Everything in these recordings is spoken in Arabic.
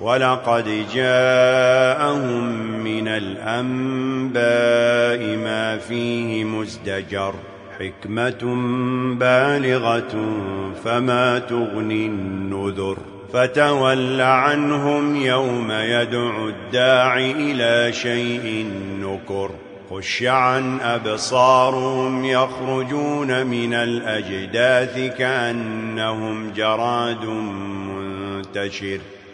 وَلَقَدْ جَاءَهُمْ مِنَ الْأَنْبَاءِ مَا فِيهِ مُزْدَجَرٌ حِكْمَةٌ بَالِغَةٌ فَمَا تُغْنِي النُّذُرُ فَتَوَلَّ عَنْهُمْ يَوْمَ يدعو الداعي إِلَى شَيْءٍ نُكُرٍ خش عن أبصارهم يخرجون من الأجداث كأنهم جراد منتشر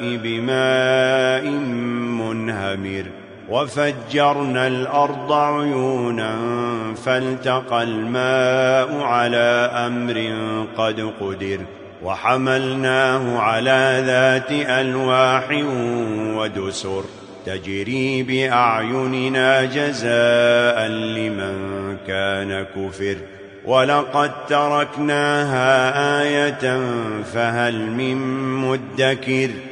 بماء منهمر وفجرنا الأرض عيونا فالتقى الماء على أمر قد قدر وحملناه على ذات ألواح ودسر تجري بأعيننا جزاء لمن كان كفر وَلَقَدْ تَرَكْنَاهَا آيَةً فَهَلْ مِن مُّدَّكِرٍ